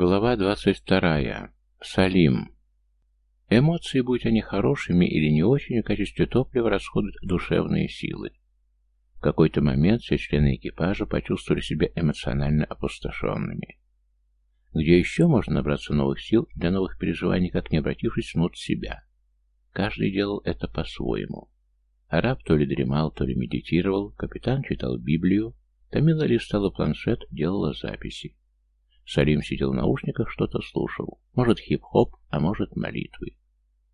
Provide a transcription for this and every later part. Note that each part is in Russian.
Глава двадцать вторая. Салим. Эмоции, будь они хорошими или не очень, в качестве топлива расходуют душевные силы. В какой-то момент все члены экипажа почувствовали себя эмоционально опустошенными. Где еще можно набраться новых сил для новых переживаний, как не обратившись внутрь себя? Каждый делал это по-своему. Араб то ли дремал, то ли медитировал, капитан читал Библию, Тамила листала планшет, делала записи. Салим сидел в наушниках, что-то слушал. Может, хип-хоп, а может, молитвы.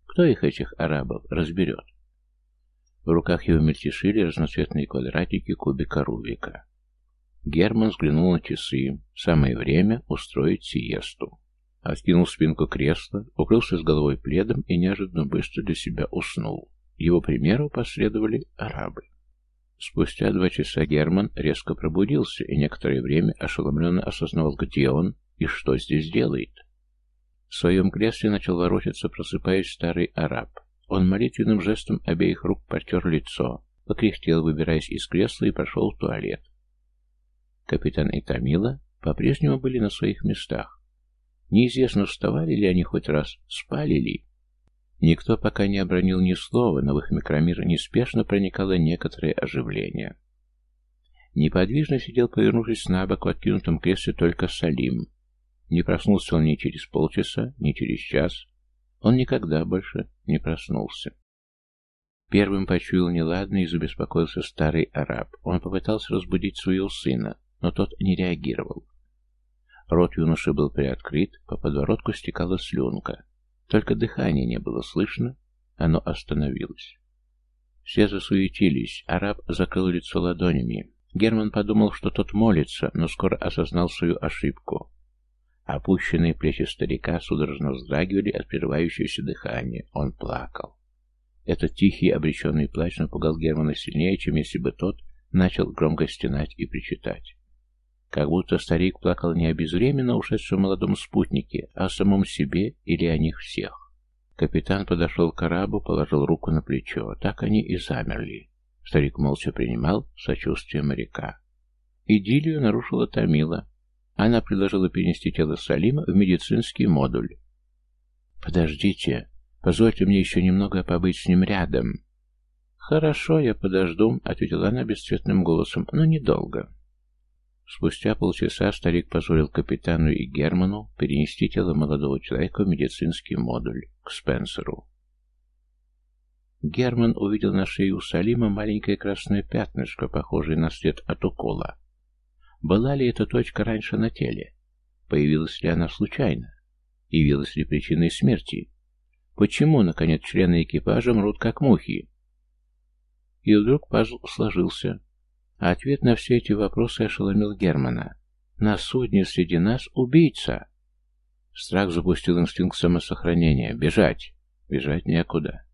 Кто их, этих арабов, разберет? В руках его мельтешили разноцветные квадратики кубика Рубика. Герман взглянул на часы. Самое время устроить сиесту. Откинул спинку кресла, укрылся с головой пледом и неожиданно быстро для себя уснул. Его примеру последовали арабы. Спустя два часа Герман резко пробудился и некоторое время ошеломленно осознавал, где он и что здесь делает. В своем кресле начал ворочаться, просыпаясь старый араб. Он молитвенным жестом обеих рук потер лицо, покряхтел, выбираясь из кресла и прошел в туалет. Капитан и Тамила по-прежнему были на своих местах. Неизвестно, вставали ли они хоть раз, спали ли. Никто пока не обронил ни слова, но в их микромир неспешно проникало некоторое оживление. Неподвижно сидел, повернувшись на бок в откинутом кресле только Салим. Не проснулся он ни через полчаса, ни через час. Он никогда больше не проснулся. Первым почуял неладно и забеспокоился старый араб. Он попытался разбудить своего сына, но тот не реагировал. Рот юноши был приоткрыт, по подбородку стекала слюнка. Только дыхания не было слышно, оно остановилось. Все засуетились, араб закрыл лицо ладонями. Герман подумал, что тот молится, но скоро осознал свою ошибку. Опущенные плечи старика судорожно вздрагивали от прерывающегося дыхания. Он плакал. Этот тихий обреченный плач напугал Германа сильнее, чем если бы тот начал громко стенать и причитать. Как будто старик плакал не о безвременно ушедшем молодом спутнике, а о самом себе или о них всех. Капитан подошел к арабу, положил руку на плечо. Так они и замерли. Старик молча принимал сочувствие моряка. Идиллию нарушила Тамила. Она предложила перенести тело Салима в медицинский модуль. «Подождите, позвольте мне еще немного побыть с ним рядом». «Хорошо, я подожду», — ответила она бесцветным голосом, — «но недолго». Спустя полчаса старик позволил капитану и Герману перенести тело молодого человека в медицинский модуль к Спенсеру. Герман увидел на шее у Салима маленькое красное пятнышко, похожее на след от укола. Была ли эта точка раньше на теле? Появилась ли она случайно? Явилась ли причиной смерти? Почему, наконец, члены экипажа мрут как мухи? И вдруг пазл сложился. А ответ на все эти вопросы ошеломил Германа. На судне среди нас убийца. Страх запустил инстинкт самосохранения. Бежать. Бежать некуда.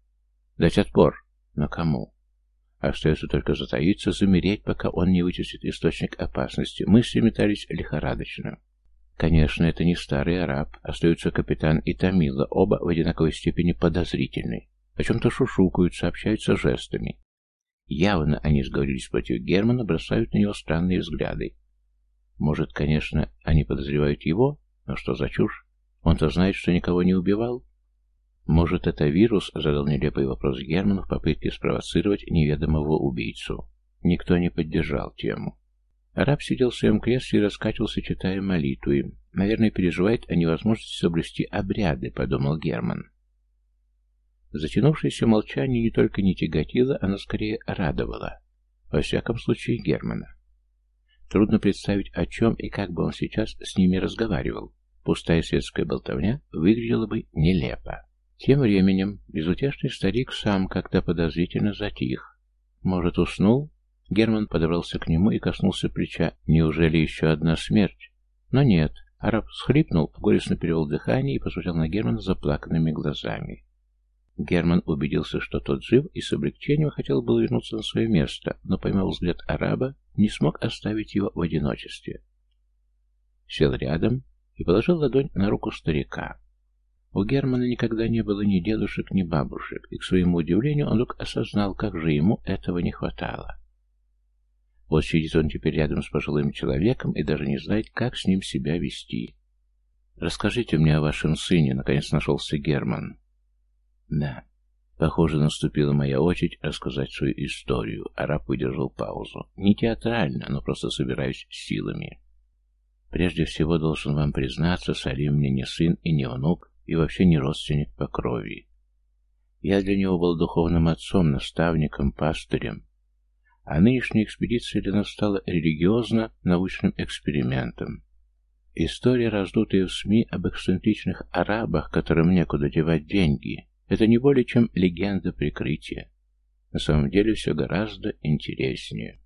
Дать отпор. Но кому? Остается только затаиться, замереть, пока он не вычислит источник опасности. Мысли метались лихорадочно. Конечно, это не старый араб. Остаются капитан и Тамила, оба в одинаковой степени подозрительны. О чем-то шушукают, сообщаются жестами. Явно они сговорились против Германа, бросают на него странные взгляды. Может, конечно, они подозревают его, но что за чушь? Он-то знает, что никого не убивал. Может, это вирус, задал нелепый вопрос Герман в попытке спровоцировать неведомого убийцу. Никто не поддержал тему. Араб сидел в своем кресле и раскачивался, читая молитвы. Наверное, переживает о невозможности соблюсти обряды, подумал Герман. Затянувшееся молчание не только не тяготило, оно скорее радовало. Во всяком случае, Германа. Трудно представить, о чем и как бы он сейчас с ними разговаривал. Пустая светская болтовня выглядела бы нелепо. Тем временем безутешный старик сам как-то подозрительно затих. Может, уснул? Герман подобрался к нему и коснулся плеча. Неужели еще одна смерть? Но нет. Араб схлипнул, горестно перевел дыхание и посмотрел на Германа заплаканными глазами. Герман убедился, что тот жив, и с облегчением хотел было вернуться на свое место, но, поймав взгляд араба, не смог оставить его в одиночестве. Сел рядом и положил ладонь на руку старика. У Германа никогда не было ни дедушек, ни бабушек, и, к своему удивлению, он вдруг осознал, как же ему этого не хватало. Вот сидит он теперь рядом с пожилым человеком и даже не знает, как с ним себя вести. «Расскажите мне о вашем сыне», — наконец нашелся Герман. «Да». Похоже, наступила моя очередь рассказать свою историю. Араб выдержал паузу. Не театрально, но просто собираюсь силами. Прежде всего, должен вам признаться, Салим мне не сын и не внук, и вообще не родственник по крови. Я для него был духовным отцом, наставником, пастырем. А нынешняя экспедиция для нас стала религиозно-научным экспериментом. История, раздутая в СМИ об эксцентричных арабах, которым некуда девать деньги, это не более чем легенда прикрытия. На самом деле все гораздо интереснее.